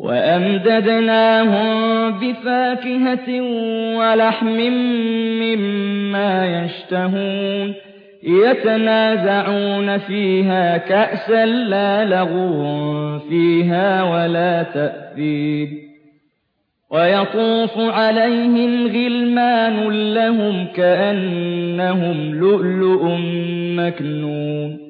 وَأَمْدَدْنَاهُم بِفَاكِهَةٍ وَلَحْمٍ مِّمَّا يَشْتَهُونَ يَتَنَازَعُونَ فِيهَا كَأْسًا لَّا لَغْوٌ فِيهَا وَلَا تَأْثِيمٌ وَيَطُوفُ عَلَيْهِمْ غِلْمَانٌ لَّهُمْ كَأَنَّهُمْ لُؤْلُؤٌ مَّكْنُونٌ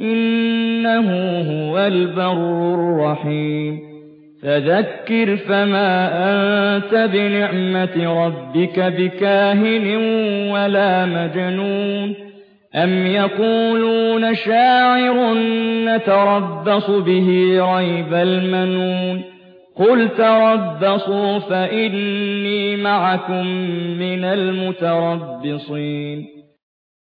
إِنَّهُ هُوَ الْبَرُّ الرَّحِيمُ. فَذَكِّرْ فَمَا أَنتَ بِنِعْمَةِ رَبِّكَ بِكَاهِنٍ وَلَا مَجْنُونٍ. أَمْ يَقُولُونَ شَاعِرٌ نَّتَرَبَّصُ بِهِ رَيْبَ الْمَنُونِ. قُلْ تَرَبَّصُوا فَإِنِّي مَعَكُم مِّنَ الْمُتَرَبِّصِينَ.